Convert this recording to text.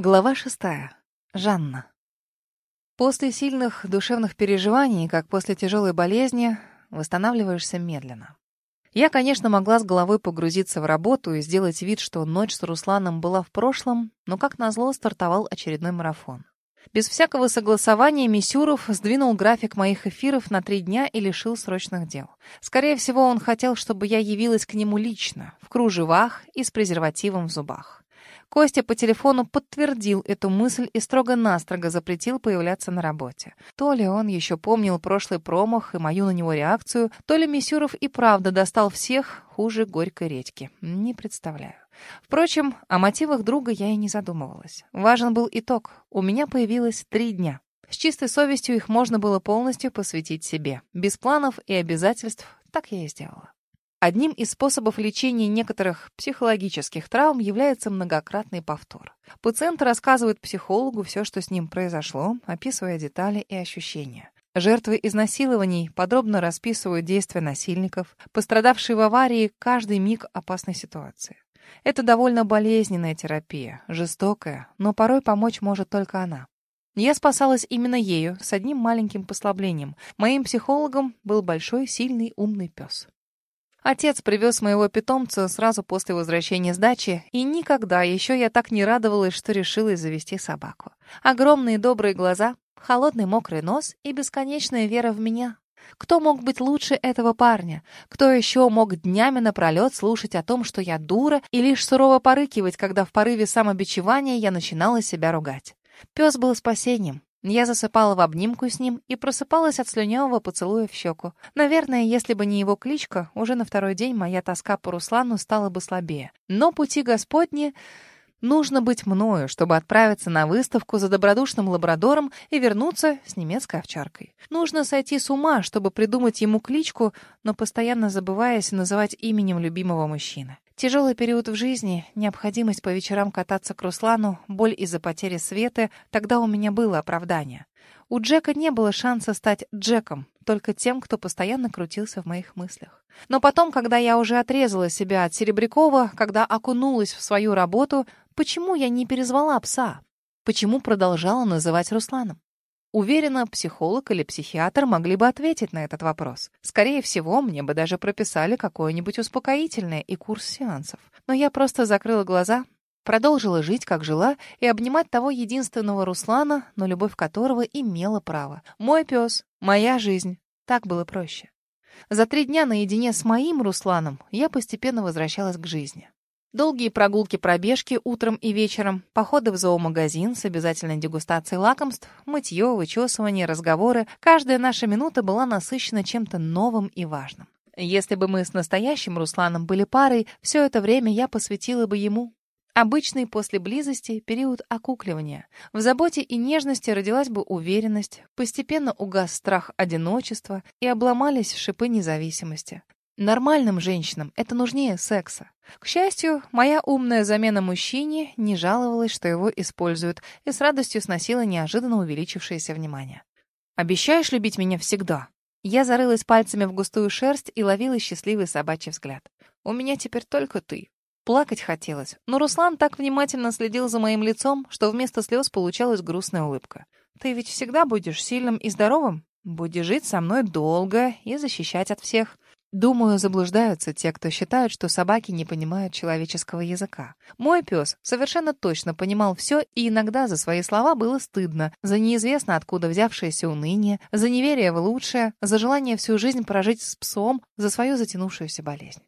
Глава шестая. Жанна. После сильных душевных переживаний, как после тяжелой болезни, восстанавливаешься медленно. Я, конечно, могла с головой погрузиться в работу и сделать вид, что ночь с Русланом была в прошлом, но, как назло, стартовал очередной марафон. Без всякого согласования Мисюров сдвинул график моих эфиров на три дня и лишил срочных дел. Скорее всего, он хотел, чтобы я явилась к нему лично, в кружевах и с презервативом в зубах. Костя по телефону подтвердил эту мысль и строго-настрого запретил появляться на работе. То ли он еще помнил прошлый промах и мою на него реакцию, то ли Мисюров и правда достал всех хуже горькой редьки. Не представляю. Впрочем, о мотивах друга я и не задумывалась. Важен был итог. У меня появилось три дня. С чистой совестью их можно было полностью посвятить себе. Без планов и обязательств так я и сделала. Одним из способов лечения некоторых психологических травм является многократный повтор. Пациент рассказывает психологу все, что с ним произошло, описывая детали и ощущения. Жертвы изнасилований подробно расписывают действия насильников, пострадавшие в аварии каждый миг опасной ситуации. Это довольно болезненная терапия, жестокая, но порой помочь может только она. Я спасалась именно ею, с одним маленьким послаблением. Моим психологом был большой, сильный, умный пес. Отец привез моего питомца сразу после возвращения с дачи, и никогда еще я так не радовалась, что решилась завести собаку. Огромные добрые глаза, холодный мокрый нос и бесконечная вера в меня. Кто мог быть лучше этого парня? Кто еще мог днями напролет слушать о том, что я дура, и лишь сурово порыкивать, когда в порыве самобичевания я начинала себя ругать? Пес был спасением, я засыпала в обнимку с ним и просыпалась от слюнявого поцелуя в щеку. Наверное, если бы не его кличка, уже на второй день моя тоска по Руслану стала бы слабее. Но пути Господни... Нужно быть мною, чтобы отправиться на выставку за добродушным лабрадором и вернуться с немецкой овчаркой. Нужно сойти с ума, чтобы придумать ему кличку, но постоянно забываясь называть именем любимого мужчины. Тяжелый период в жизни, необходимость по вечерам кататься к Руслану, боль из-за потери Светы, тогда у меня было оправдание. У Джека не было шанса стать Джеком, только тем, кто постоянно крутился в моих мыслях. Но потом, когда я уже отрезала себя от Серебрякова, когда окунулась в свою работу, почему я не перезвала пса? Почему продолжала называть Русланом? Уверена, психолог или психиатр могли бы ответить на этот вопрос. Скорее всего, мне бы даже прописали какое-нибудь успокоительное и курс сеансов. Но я просто закрыла глаза, продолжила жить, как жила, и обнимать того единственного Руслана, но любовь которого имела право. Мой пес, моя жизнь. Так было проще. За три дня наедине с моим Русланом я постепенно возвращалась к жизни. Долгие прогулки-пробежки утром и вечером, походы в зоомагазин с обязательной дегустацией лакомств, мытье, вычесывание, разговоры. Каждая наша минута была насыщена чем-то новым и важным. Если бы мы с настоящим Русланом были парой, все это время я посвятила бы ему. Обычный после близости период окукливания. В заботе и нежности родилась бы уверенность, постепенно угас страх одиночества и обломались шипы независимости. Нормальным женщинам это нужнее секса. К счастью, моя умная замена мужчине не жаловалась, что его используют, и с радостью сносила неожиданно увеличившееся внимание. «Обещаешь любить меня всегда?» Я зарылась пальцами в густую шерсть и ловила счастливый собачий взгляд. «У меня теперь только ты». Плакать хотелось, но Руслан так внимательно следил за моим лицом, что вместо слез получалась грустная улыбка. «Ты ведь всегда будешь сильным и здоровым? Будешь жить со мной долго и защищать от всех». Думаю, заблуждаются те, кто считают, что собаки не понимают человеческого языка. Мой пес совершенно точно понимал все, и иногда за свои слова было стыдно, за неизвестно откуда взявшееся уныние, за неверие в лучшее, за желание всю жизнь прожить с псом, за свою затянувшуюся болезнь.